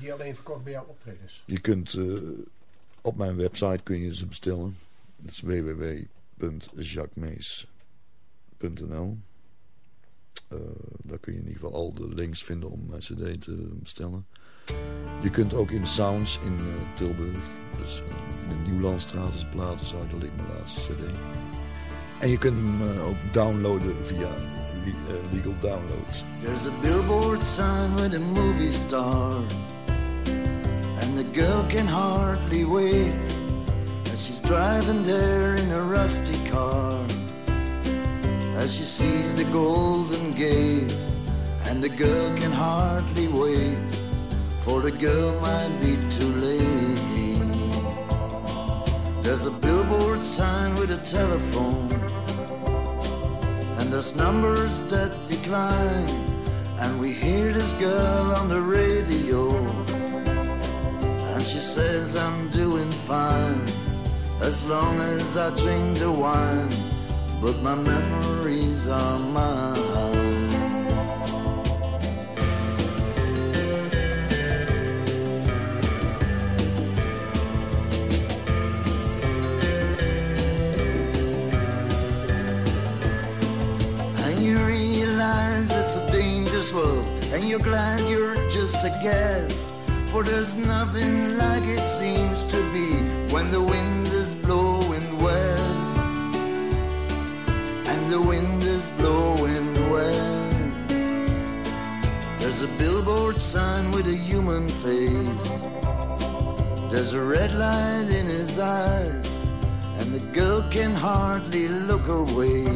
die alleen verkocht bij jouw optredens? Je kunt uh, op mijn website kun je ze bestellen. Dat is www.jacquesmees.nl uh, Daar kun je in ieder geval al de links vinden om mijn cd te bestellen. Je kunt ook in Sounds in uh, Tilburg, dus in de Nieuwlandstraat is platenzaak, daar ligt mijn laatste cd. En je kunt hem ook downloaden via Uh, legal downloads. There's a billboard sign with a movie star And the girl can hardly wait As she's driving there in a rusty car As she sees the golden gate And the girl can hardly wait For the girl might be too late There's a billboard sign with a telephone there's numbers that decline. And we hear this girl on the radio, and she says I'm doing fine as long as I drink the wine. But my memories are mine. And you're glad you're just a guest. For there's nothing like it seems to be when the wind is blowing west. And the wind is blowing west. There's a billboard sign with a human face. There's a red light in his eyes, and the girl can hardly look away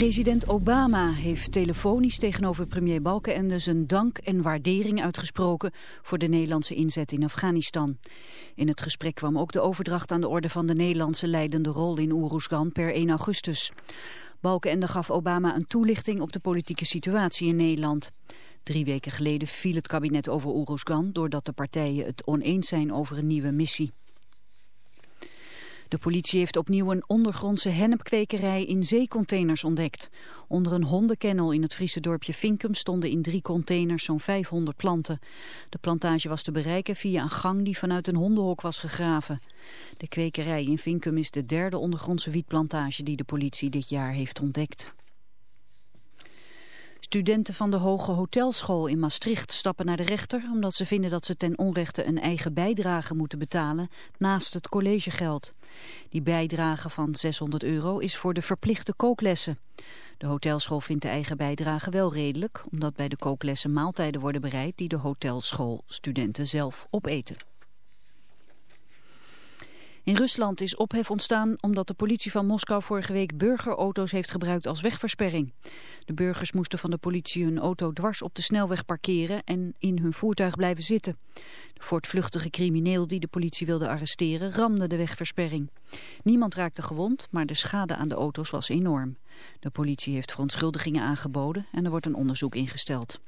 President Obama heeft telefonisch tegenover premier Balkenende zijn dank en waardering uitgesproken voor de Nederlandse inzet in Afghanistan. In het gesprek kwam ook de overdracht aan de orde van de Nederlandse leidende rol in Oeruzgan per 1 augustus. Balkenende gaf Obama een toelichting op de politieke situatie in Nederland. Drie weken geleden viel het kabinet over Oeruzgan doordat de partijen het oneens zijn over een nieuwe missie. De politie heeft opnieuw een ondergrondse hennepkwekerij in zeecontainers ontdekt. Onder een hondenkennel in het Friese dorpje Vinkum stonden in drie containers zo'n 500 planten. De plantage was te bereiken via een gang die vanuit een hondenhok was gegraven. De kwekerij in Vinkum is de derde ondergrondse wietplantage die de politie dit jaar heeft ontdekt. Studenten van de Hoge Hotelschool in Maastricht stappen naar de rechter... omdat ze vinden dat ze ten onrechte een eigen bijdrage moeten betalen naast het collegegeld. Die bijdrage van 600 euro is voor de verplichte kooklessen. De hotelschool vindt de eigen bijdrage wel redelijk... omdat bij de kooklessen maaltijden worden bereid die de hotelschoolstudenten zelf opeten. In Rusland is ophef ontstaan omdat de politie van Moskou vorige week burgerauto's heeft gebruikt als wegversperring. De burgers moesten van de politie hun auto dwars op de snelweg parkeren en in hun voertuig blijven zitten. De voortvluchtige crimineel die de politie wilde arresteren ramde de wegversperring. Niemand raakte gewond, maar de schade aan de auto's was enorm. De politie heeft verontschuldigingen aangeboden en er wordt een onderzoek ingesteld.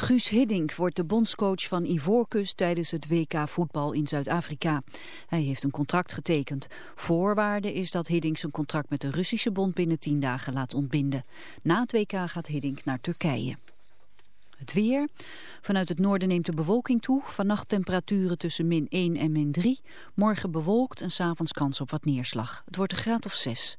Guus Hiddink wordt de bondscoach van Ivoorkust tijdens het WK voetbal in Zuid-Afrika. Hij heeft een contract getekend. Voorwaarde is dat Hiddink zijn contract met de Russische bond binnen tien dagen laat ontbinden. Na het WK gaat Hiddink naar Turkije. Het weer. Vanuit het noorden neemt de bewolking toe. Vannacht temperaturen tussen min 1 en min 3. Morgen bewolkt en s'avonds kans op wat neerslag. Het wordt een graad of 6.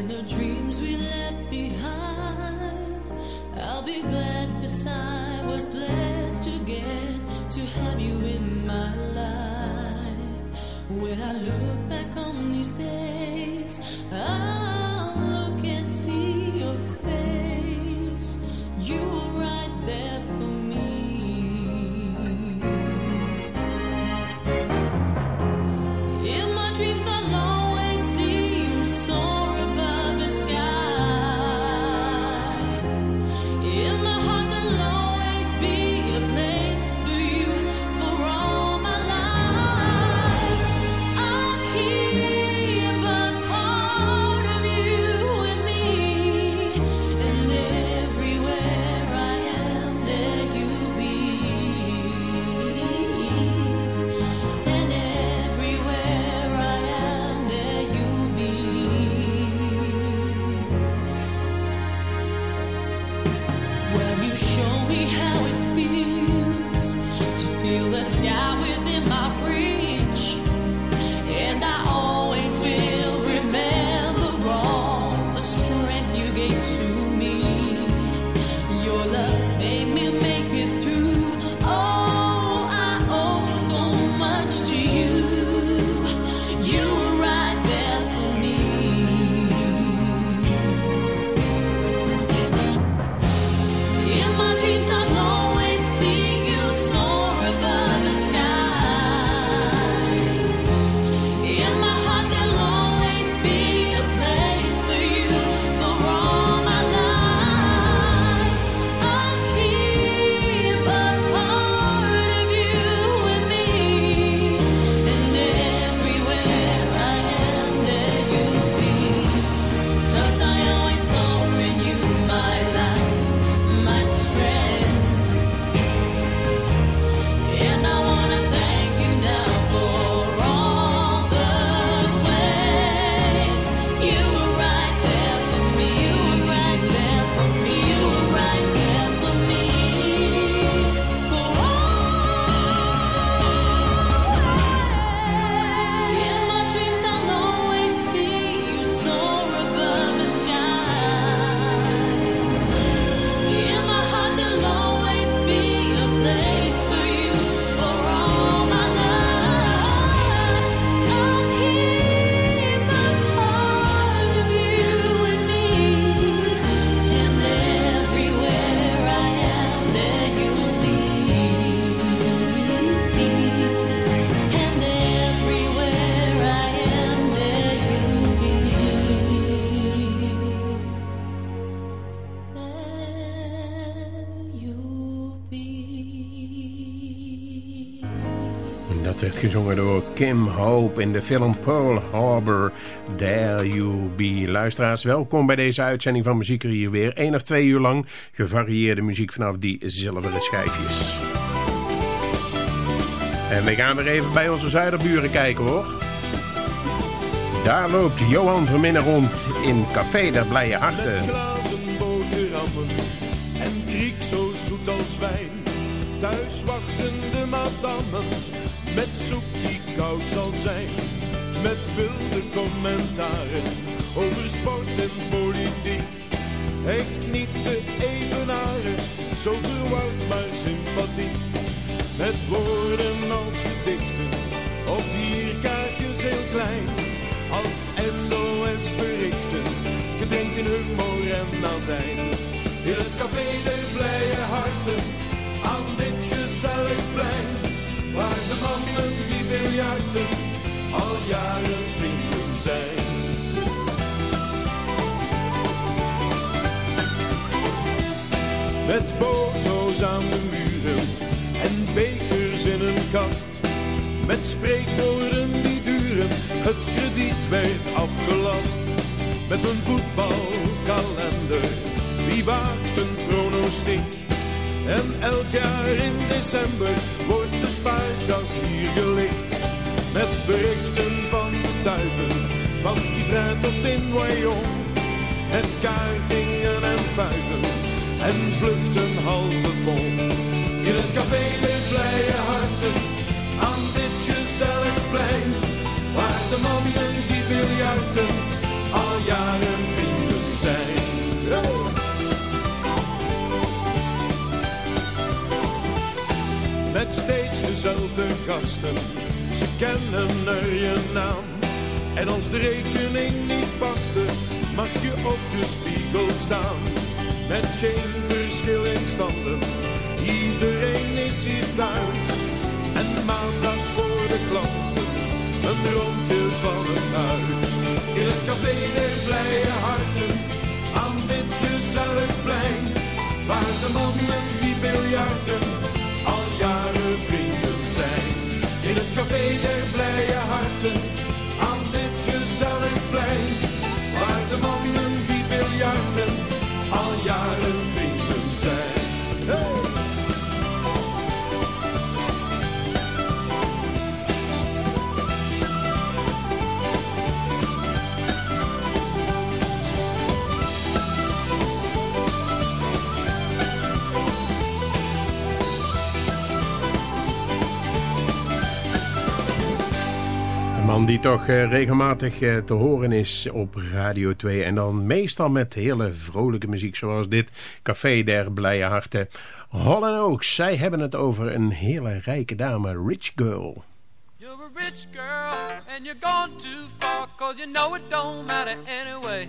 And the dreams we left behind, I'll be glad cause I was blessed to get to have you in my life. When I look back on these days, Kim Hope in de film Pearl Harbor, There You Be. Luisteraars, welkom bij deze uitzending van Muziek er hier weer. Eén of twee uur lang gevarieerde muziek vanaf die zilveren schijfjes. En we gaan weer even bij onze zuiderburen kijken hoor. Daar loopt Johan Verminnen rond in Café der Blije Harten. Met glazen boterhammen en kriek zo zoet als wijn. Thuis wachten de madammen met soep koud zal zijn. Met wilde commentaren over sport en politiek. Echt niet te evenaren, zo verward maar sympathiek. Met woorden als gedichten, op bierkaartjes heel klein. Als SOS berichten, gedrenkt in humor en azijn. In het café der Met foto's aan de muren en bekers in een kast. Met spreekwoorden die duren, het krediet werd afgelast. Met een voetbalkalender, wie waagt een prono journalistiek. En elk jaar in december wordt de spaarkas hier gelicht. Met berichten van de duiven, van die vrijt tot in Wyong. Met kaartingen en vuiven en vluchten halve vol. In het café met blije harten, aan dit gezellig plein. Waar de mannen die biljarten al jaren vrienden zijn. Met steeds dezelfde gasten, ze kennen er je naam. En als de rekening niet paste, mag je op de spiegel staan. Met geen verschil in standen, iedereen is hier thuis. En maandag voor de klanten, een rondje van het huis. In het café der blije harten, aan dit gezellig plein. Waar de mannen die biljarten, al jaren vrienden zijn. In het café der blije die toch eh, regelmatig eh, te horen is op Radio 2. En dan meestal met hele vrolijke muziek zoals dit. Café der Blije Harten. Hall Oaks, zij hebben het over een hele rijke dame, Rich Girl. You're a rich girl and you're gone too far you know it don't matter anyway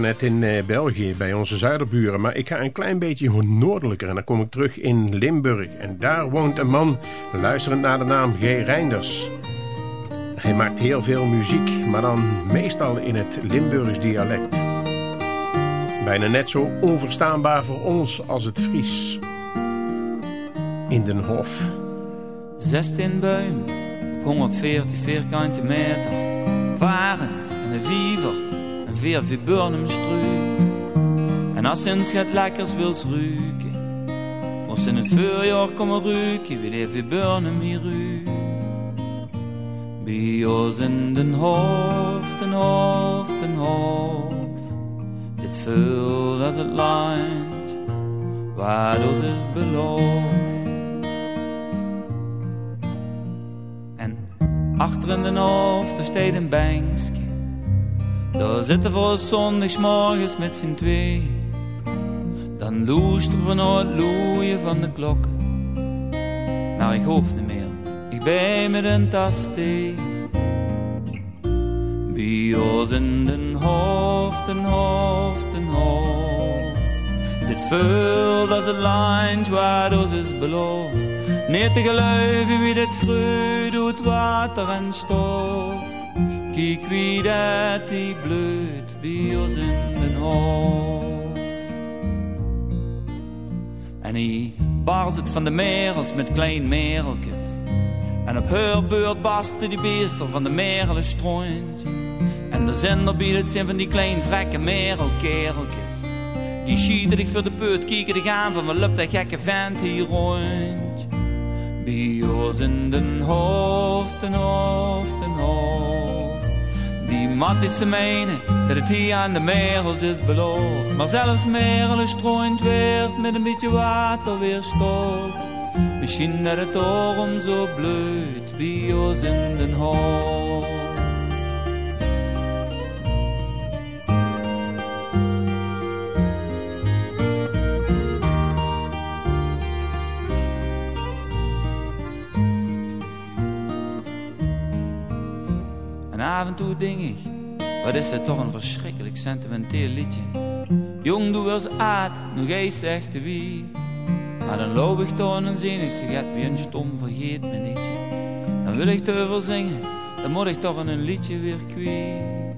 net in eh, België bij onze zuiderburen, maar ik ga een klein beetje noordelijker en dan kom ik terug in Limburg. En daar woont een man, luisterend naar de naam G. Reinders. Hij maakt heel veel muziek, maar dan meestal in het Limburgs dialect. Bijna net zo onverstaanbaar voor ons als het Fries. In den Hof. 16 buim op 140 vierkante meter. Varens en een viever en vier viburnumstruik. En als eens het lekkers wils ruiken, moest in het voorjaar komen ruiken wie de viburnum hier ruikt. Bij ons in den hof, den hof, den hof. Dit voelt als het land, waar ons is beloofd. achter in de hoofd, daar staat een bankje. Daar zitten we zondagsmorgens met z'n twee. Dan luisteren we naar het loeien van de klokken. Nou, ik hoef niet meer, ik ben met een tas thee. Bij ons in den hoofd, en hoofd, en hoofd. Dit vult als een lijntje waar ons is beloofd. Niet te geloven wie dit groeit doet water en stof. Kijk wie dat die bloeit bij ons in den hoofd. En hij bars het van de merels met klein mereltjes. En op haar beurt barstte die beester van de merelen stroontje. En de zender biedt het zijn van die klein vrekke merelkereltjes. Die schieten voor de put, kieken dich aan van wat loopt dat gekke vent hier rond. Bij in den hoofd, en hoofd, en hoofd. Mat is te menen dat het hier aan de merels is beloofd. Maar zelfs merelen strooient weer met een beetje water weer stof. Misschien dat het daarom zo bloeit bij ons in den hoofd. Af en toe denk ik, wat is dit toch een verschrikkelijk sentimenteel liedje. Jong doe als aard, nog eens zegt de wie. Maar dan loop ik door een zinnig sigaret wie een stom vergeet me nietje. Dan wil ik te veel zingen, dan moet ik toch een liedje weer kwijt.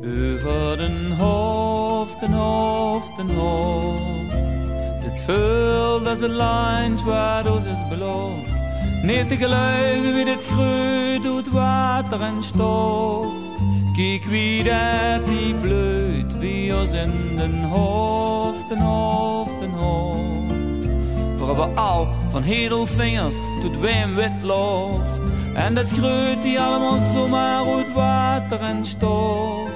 Over den hoofd, en hoofd, en hoofd. Dit vult als een lijntje waar ons is beloofd. Niet te geloven wie dit groeit doet water en stof. Kijk wie dat die bloeit bij ons in den hoofd, en hoofd, en hoofd. We al van hedelvingers tot Wim Witlof. En dat groeit die allemaal zomaar uit water en stof.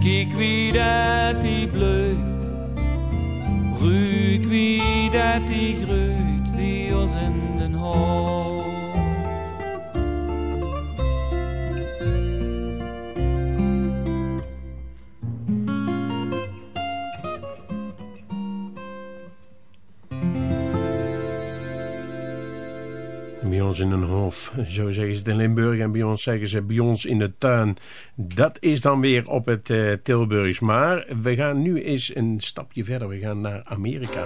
Kijk wie dat die bloeit. Ruik wie dat die groeit bij ons in den hoofd. Ons in een hof, zo zeggen ze het in Limburg. En bij ons zeggen ze bij ons in de tuin. Dat is dan weer op het Tilburgs. Maar we gaan nu eens een stapje verder. We gaan naar Amerika.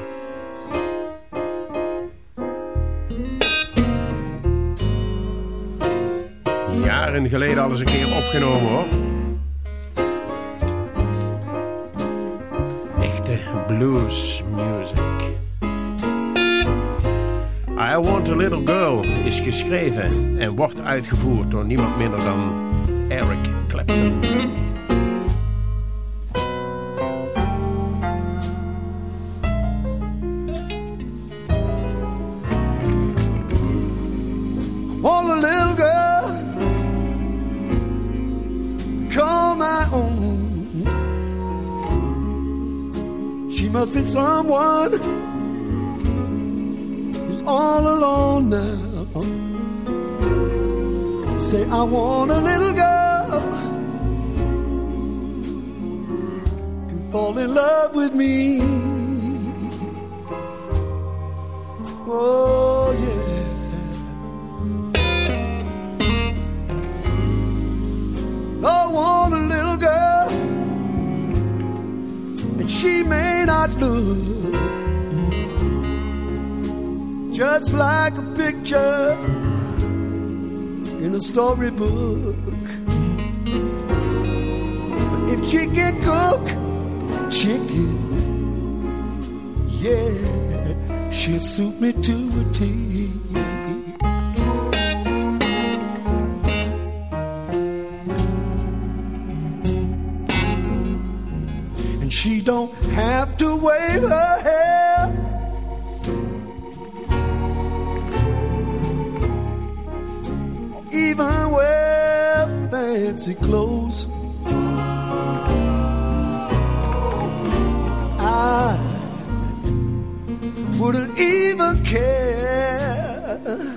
Jaren geleden al eens een keer opgenomen hoor. Echte blues music. I Want a Little Girl is geschreven en wordt uitgevoerd door niemand minder dan Eric Clapton. Want a little girl call my own. She must be someone all alone now. Say, I want a little girl to fall in love with me. Oh, yeah. I want a little girl, and she may not look just like a picture in a storybook. But if she can cook chicken, yeah, she'll suit me to a T. and she don't have to wave her clothes. I wouldn't even care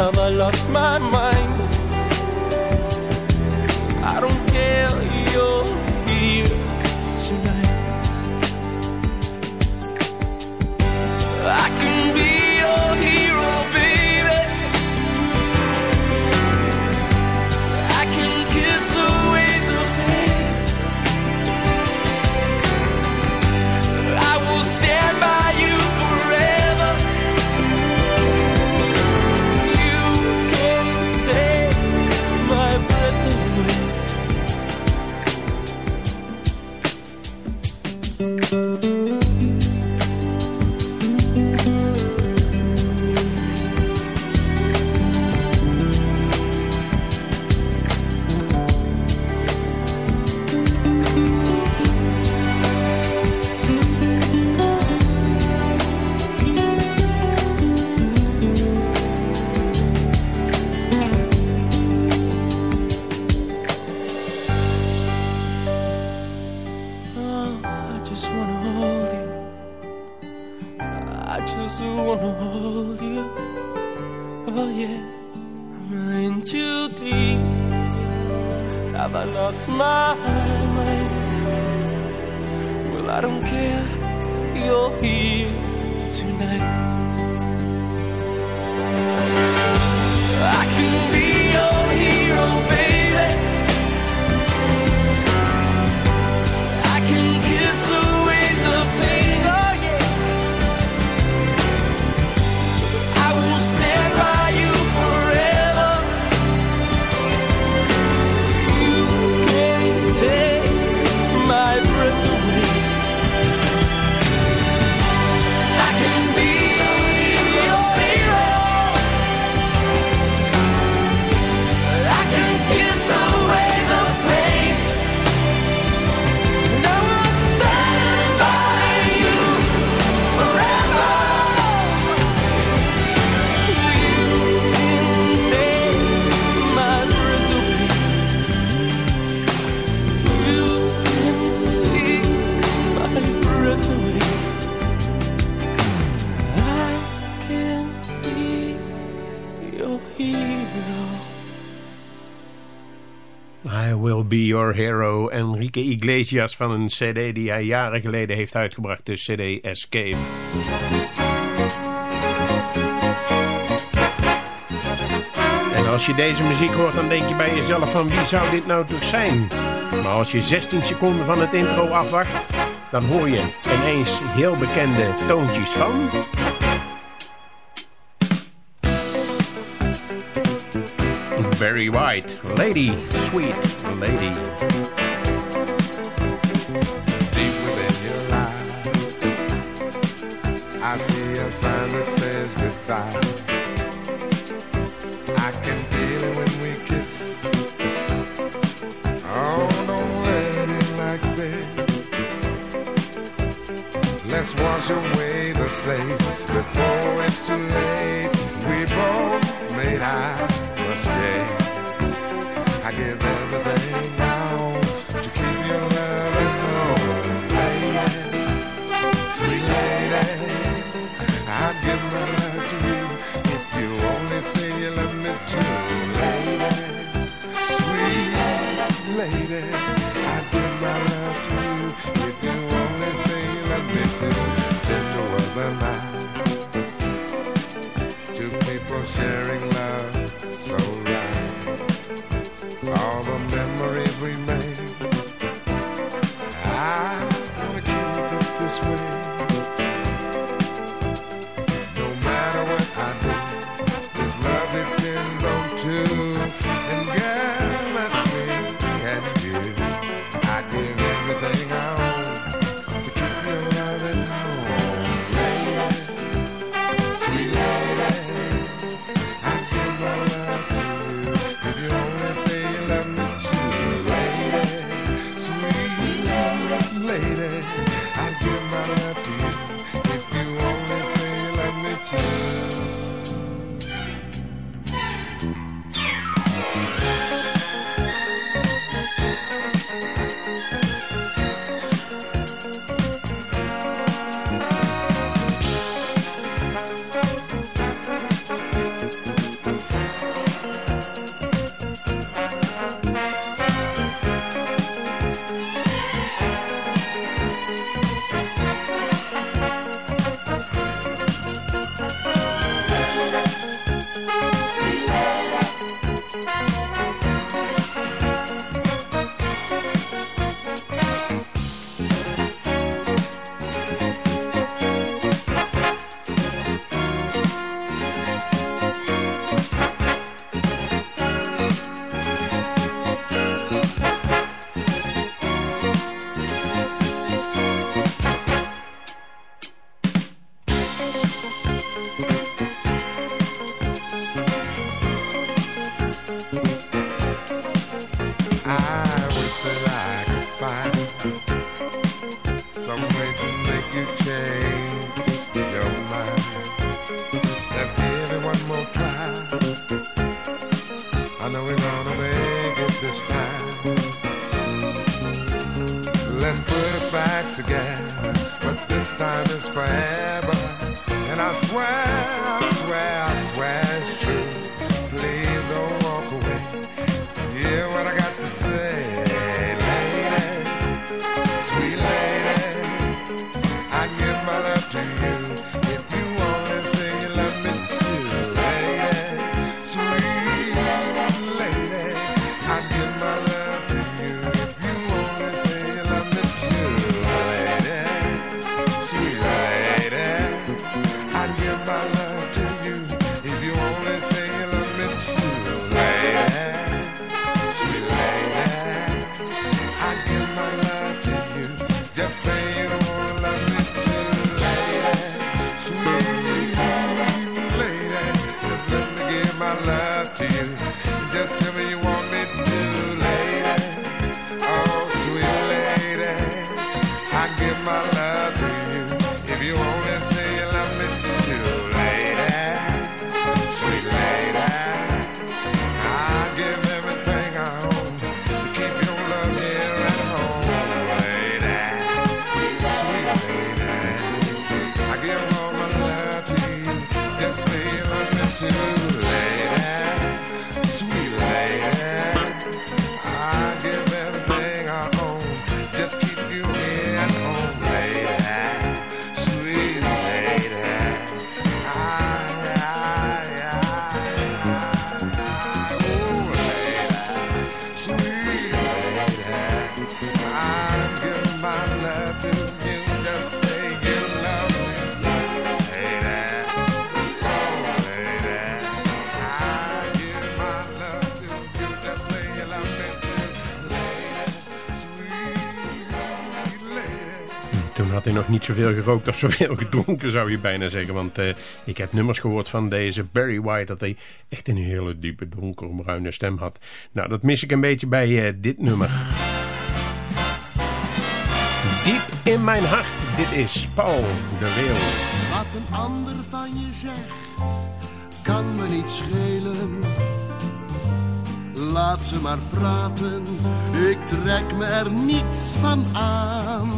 Have I lost my mind? arpeggia's van een cd die hij jaren geleden heeft uitgebracht, de cd Escape. En als je deze muziek hoort, dan denk je bij jezelf van wie zou dit nou toch zijn? Maar als je 16 seconden van het intro afwacht, dan hoor je ineens heel bekende toontjes van... Very White, Lady, Sweet Lady. a sign that says goodbye. I can feel it when we kiss. Oh, don't let it in like this. Let's wash away the slates before it's too late. We both made our mistakes. I give everything now. Had hij nog niet zoveel gerookt of zoveel gedronken, zou je bijna zeggen. Want eh, ik heb nummers gehoord van deze Barry White... dat hij echt een hele diepe, donkerbruine stem had. Nou, dat mis ik een beetje bij eh, dit nummer. Diep in mijn hart, dit is Paul de Leeuw. Wat een ander van je zegt, kan me niet schelen. Laat ze maar praten, ik trek me er niets van aan.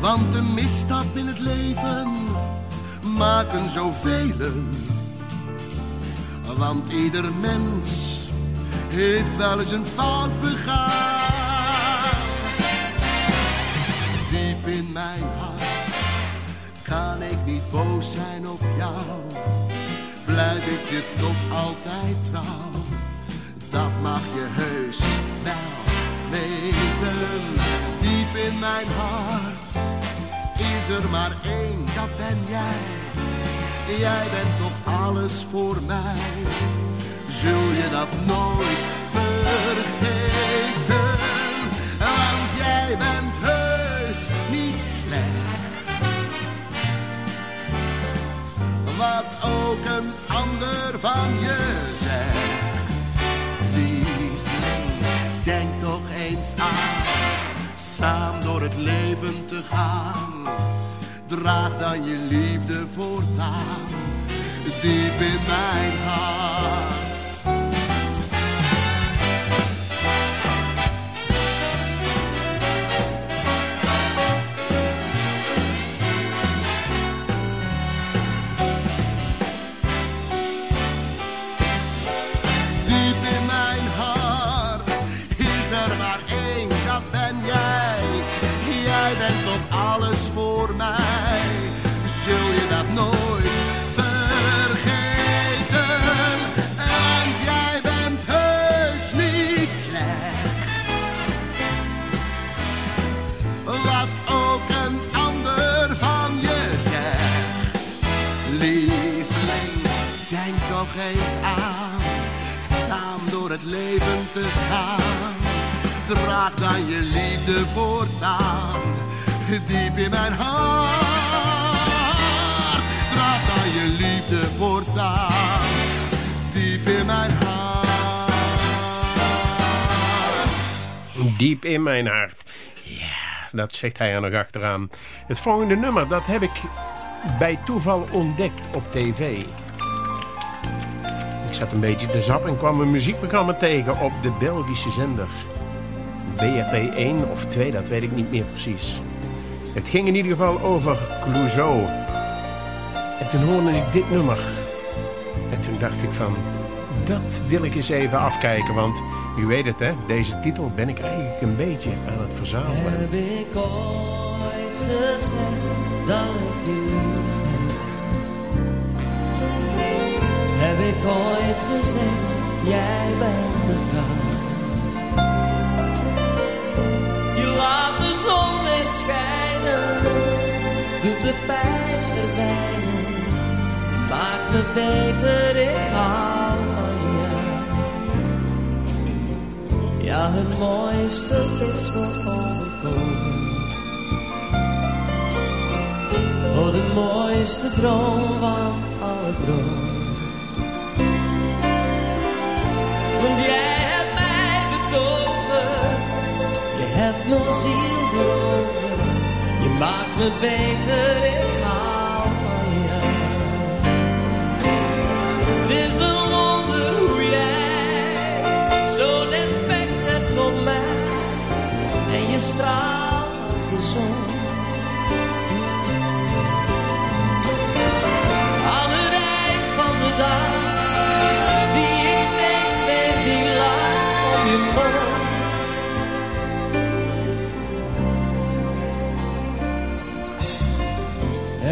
Want een misstap in het leven maken zoveel. Want ieder mens heeft wel eens een fout begaan. Diep in mijn hart kan ik niet boos zijn op jou. Blijf ik je toch altijd trouw. Dat mag je heus wel weten. In mijn hart is er maar één, dat ben jij. Jij bent toch alles voor mij. Zul je dat nooit vergeten? Het leven te gaan. Draag dan je liefde voortaan. Diep in mijn hart. Eens aan. Samen door het leven te gaan. Draag dan je liefde voortaan. Diep in mijn hart. Draag dan je liefde voortaan. Diep in mijn hart. Diep in mijn hart. Ja, dat zegt hij er nog achteraan. Het volgende nummer, dat heb ik bij toeval ontdekt op tv. Zat een beetje te zappen en kwam een muziekprogramma tegen op de Belgische zender. BRT 1 of 2, dat weet ik niet meer precies. Het ging in ieder geval over Clouseau. En toen hoorde ik dit nummer. En toen dacht ik van, dat wil ik eens even afkijken. Want u weet het hè, deze titel ben ik eigenlijk een beetje aan het verzamelen. Heb ik ooit gezegd dat ik heb? Ik ooit gezegd, jij bent de vrouw? Je laat de zon weer schijnen, doet de pijn verdwijnen. Maakt me beter, ik hou van jou. Ja, het mooiste is me overkomen. Oh, de mooiste droom van alle dromen. Jij hebt mij betoverd. Je hebt mijn ziel veroverd. Je maakt me beter, ik hou van jou. Het is een wonder hoe jij zo'n effect hebt op mij. En je straalt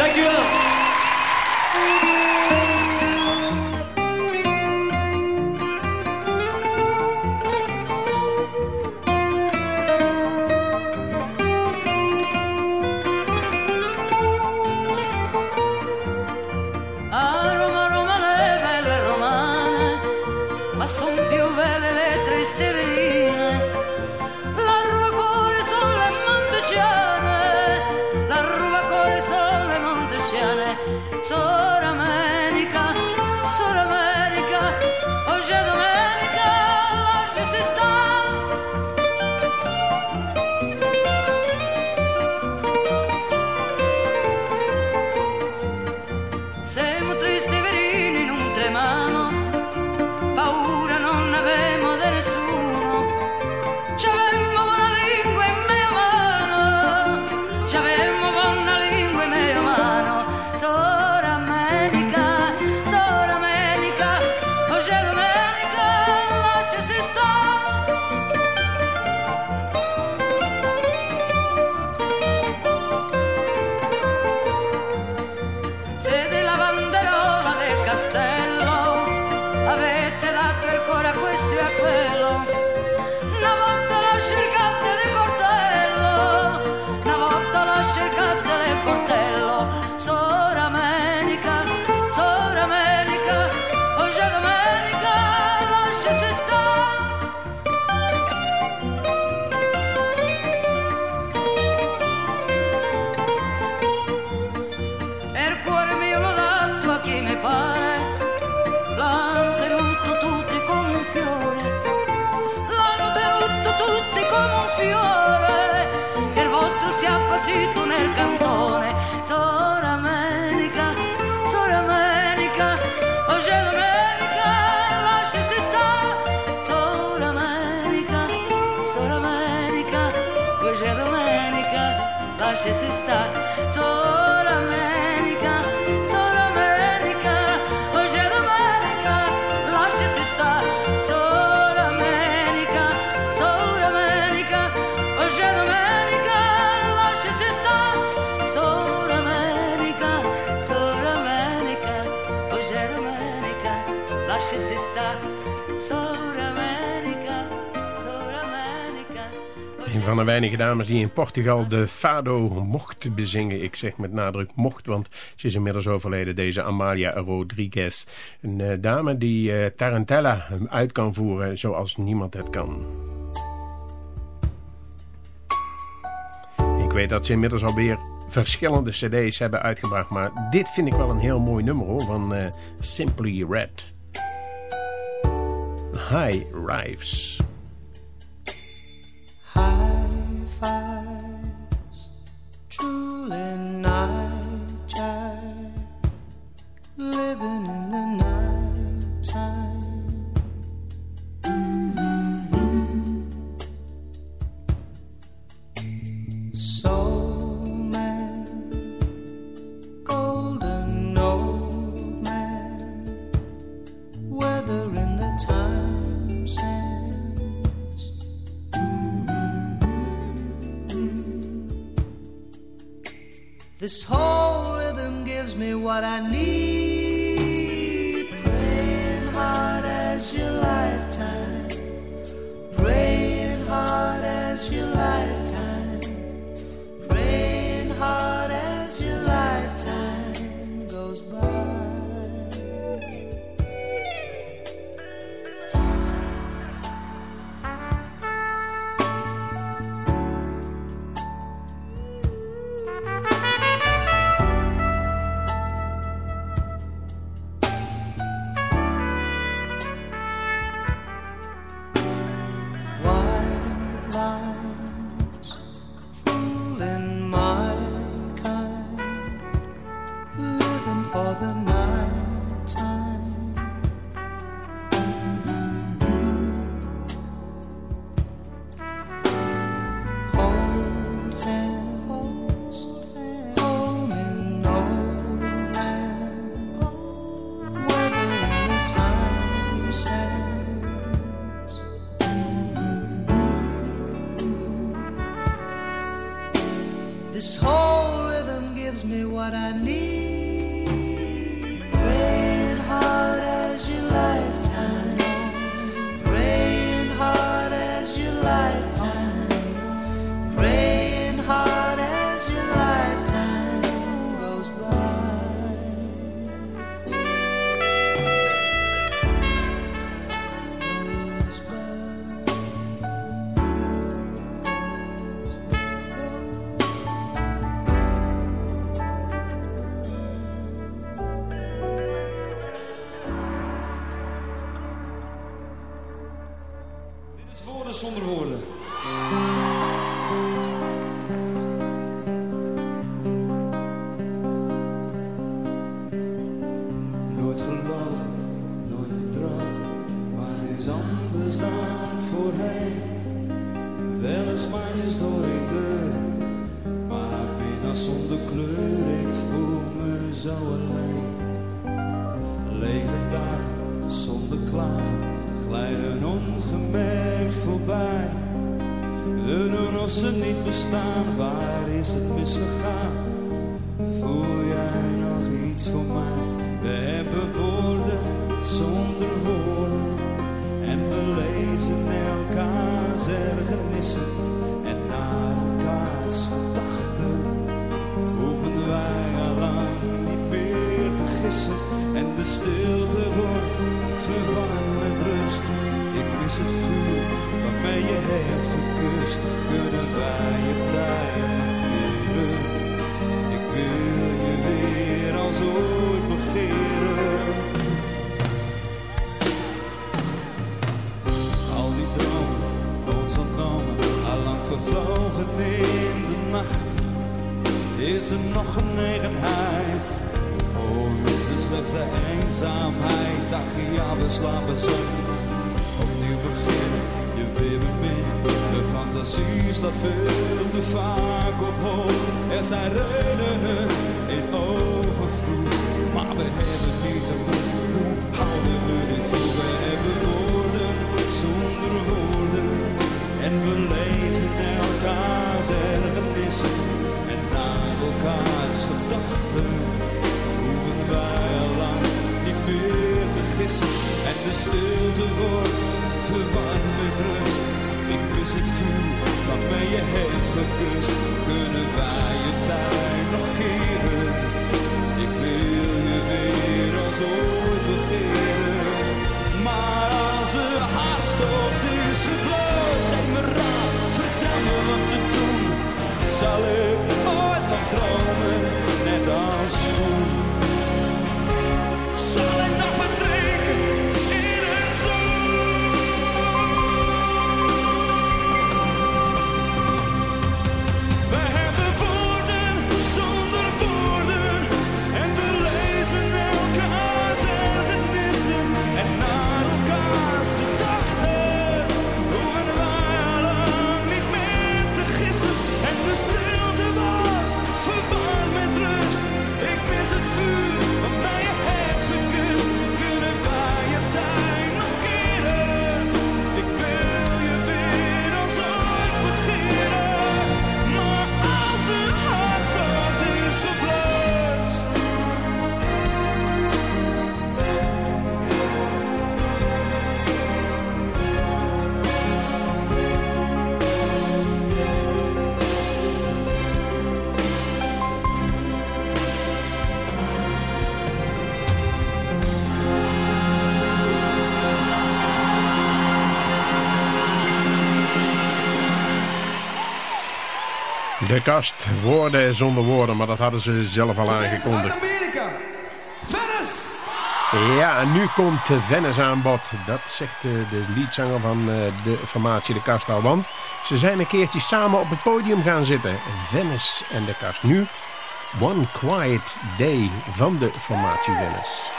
Dankjewel. uscito nel cantone. Sor America, Sor America, oggi è domenica, lascia si sta. Sor America, Sor America, oggi è domenica, lascia si sta. een van de weinige dames die in Portugal de fado mocht bezingen. Ik zeg met nadruk mocht, want ze is inmiddels overleden, deze Amalia Rodriguez. Een eh, dame die uh, Tarantella uit kan voeren zoals niemand het kan. Ik weet dat ze inmiddels alweer verschillende cd's hebben uitgebracht, maar dit vind ik wel een heel mooi nummer hoor, van eh, Simply Red. High Rives. living in the This whole rhythm gives me what I need. Praying hard as your lifetime. Praying hard as your lifetime. zonder woorden. de kust kunnen wij je thuis. De kast, woorden zonder woorden, maar dat hadden ze zelf al aangekondigd. Ja, en nu komt Venice aan bod. Dat zegt de leadzanger van eh, de formatie De Kast al. Want ze zijn een keertje samen op het podium gaan zitten. Venice en De Kast. Nu One Quiet Day van de formatie Venice.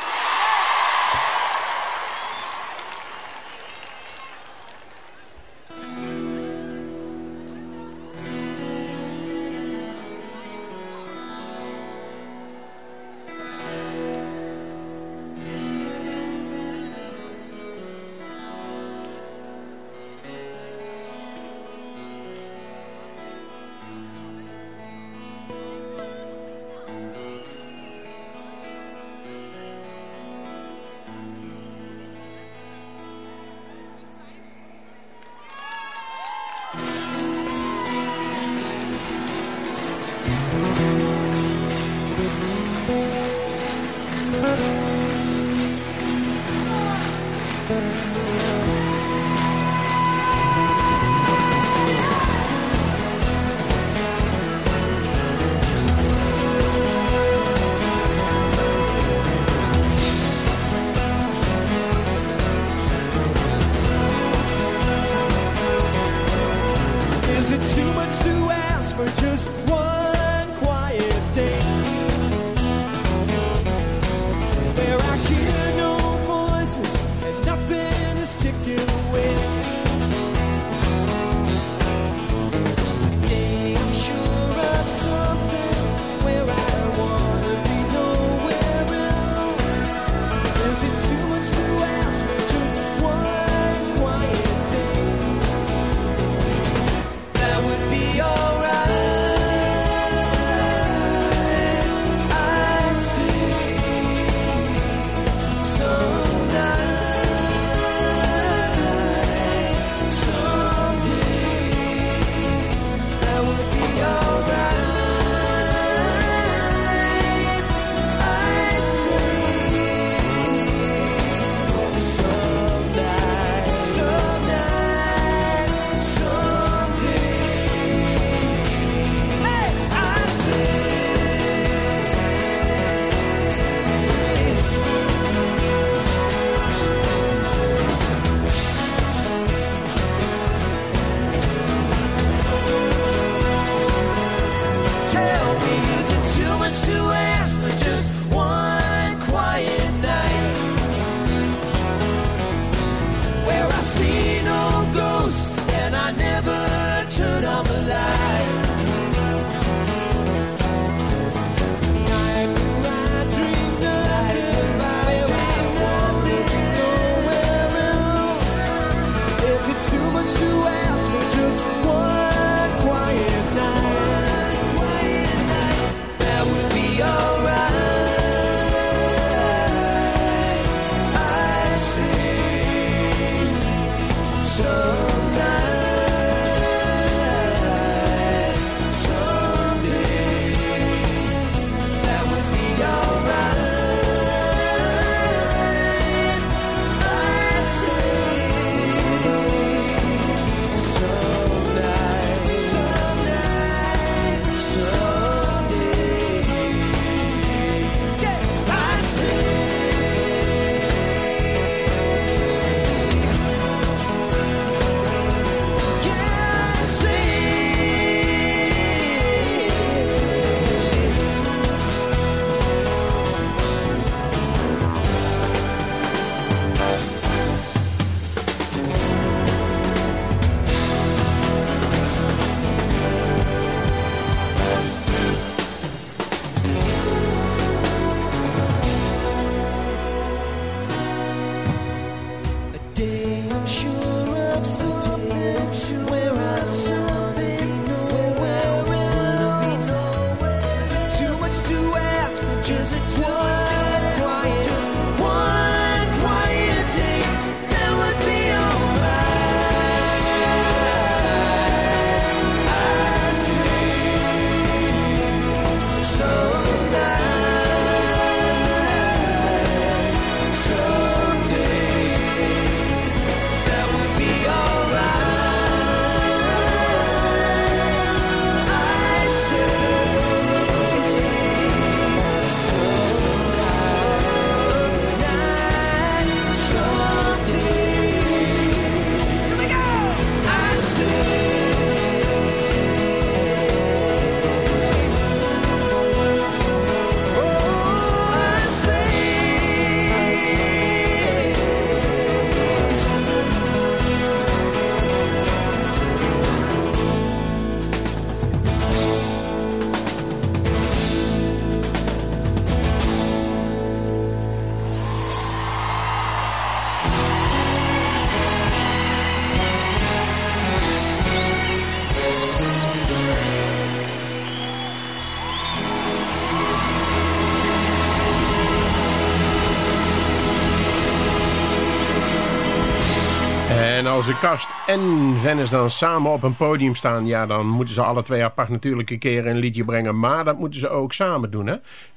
als de Kast en Venice dan samen op een podium staan... ja, dan moeten ze alle twee apart natuurlijk een keer een liedje brengen. Maar dat moeten ze ook samen doen, hè.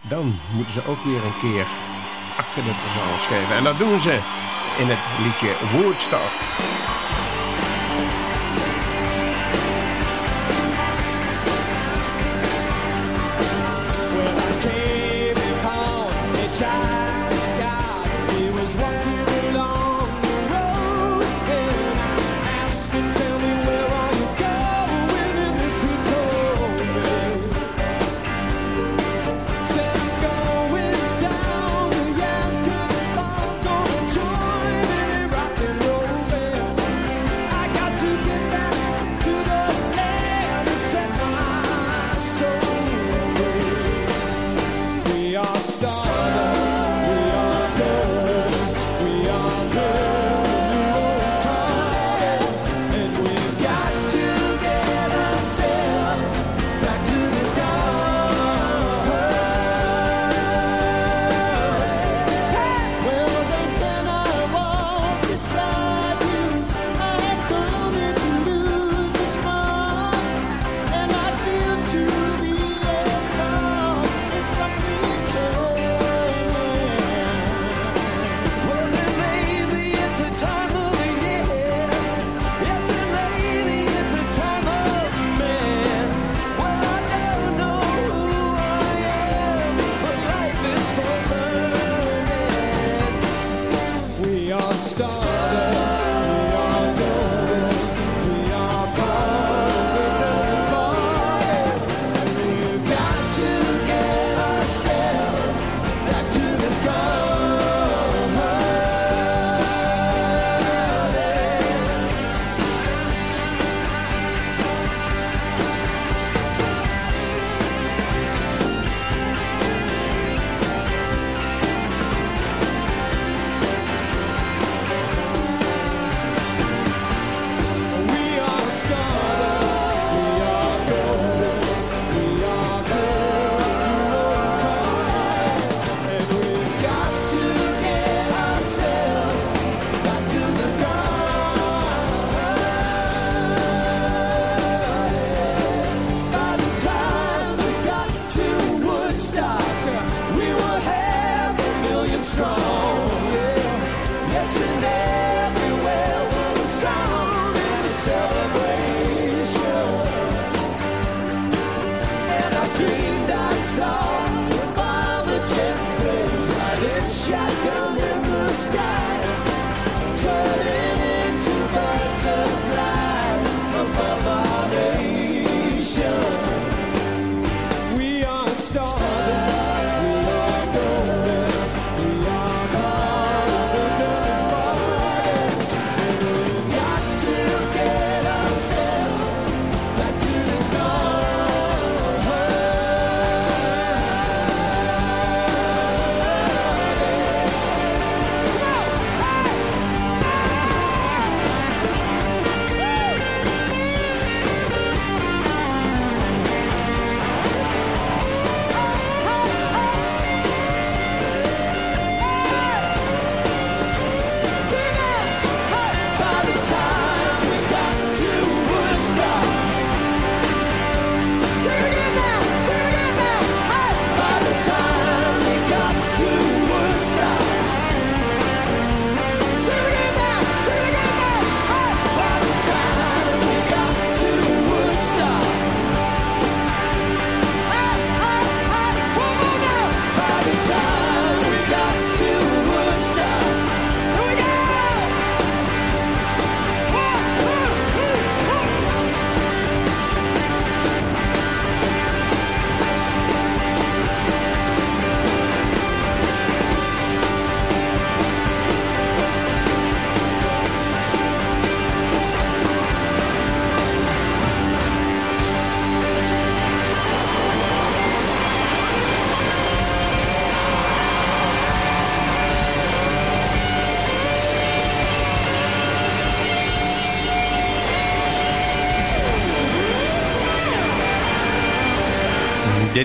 Dan moeten ze ook weer een keer achter de persoon schrijven. En dat doen ze in het liedje Woodstock.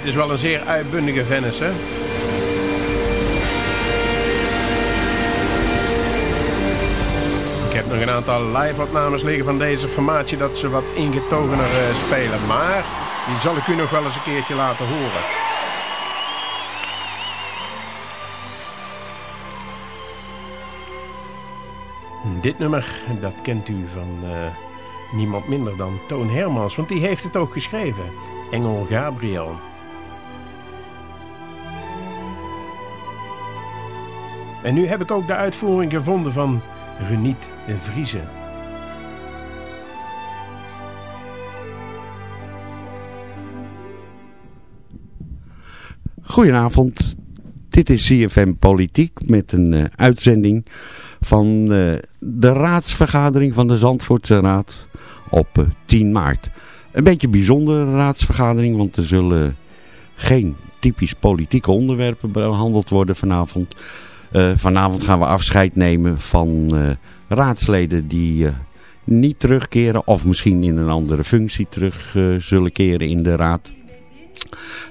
is wel een zeer uitbundige Venice, hè? Ik heb nog een aantal live-opnames liggen van deze formatie... dat ze wat ingetogener eh, spelen. Maar die zal ik u nog wel eens een keertje laten horen. Dit nummer, dat kent u van eh, niemand minder dan Toon Hermans, want die heeft het ook geschreven. Engel Gabriel. En nu heb ik ook de uitvoering gevonden van Reniet Vriezen. Goedenavond, dit is CFM Politiek met een eh, uitzending van eh, de raadsvergadering van de Zandvoortse Raad op eh, 10 maart. Een beetje bijzondere raadsvergadering, want er zullen geen typisch politieke onderwerpen behandeld worden vanavond. Eh, vanavond gaan we afscheid nemen van eh, raadsleden die eh, niet terugkeren of misschien in een andere functie terug zullen keren in de raad.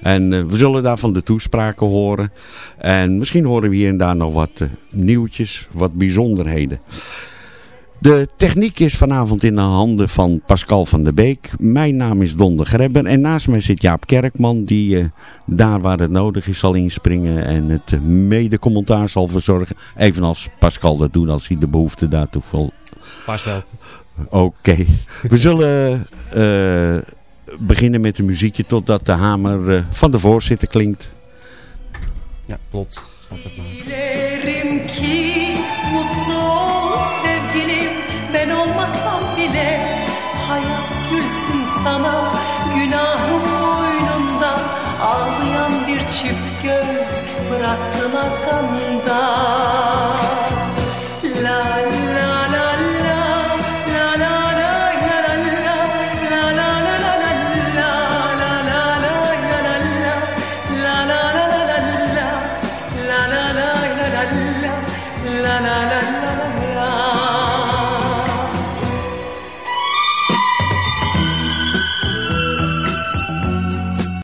En we zullen daarvan de toespraken horen. En misschien horen we hier en daar nog wat nieuwtjes, wat bijzonderheden. De techniek is vanavond in de handen van Pascal van der Beek. Mijn naam is Don de Grebber en naast mij zit Jaap Kerkman die eh, daar waar het nodig is zal inspringen en het mede-commentaar zal verzorgen. Evenals Pascal dat doet als hij de behoefte daartoe voelt. Pas wel. Oké. We zullen eh, beginnen met een muziekje totdat de hamer eh, van de voorzitter klinkt. Ja, klopt. Gaat het maar. Bile hayat gülsün sana. Günahım boynunda ağlayan bir çift göz Bıraktılar kanda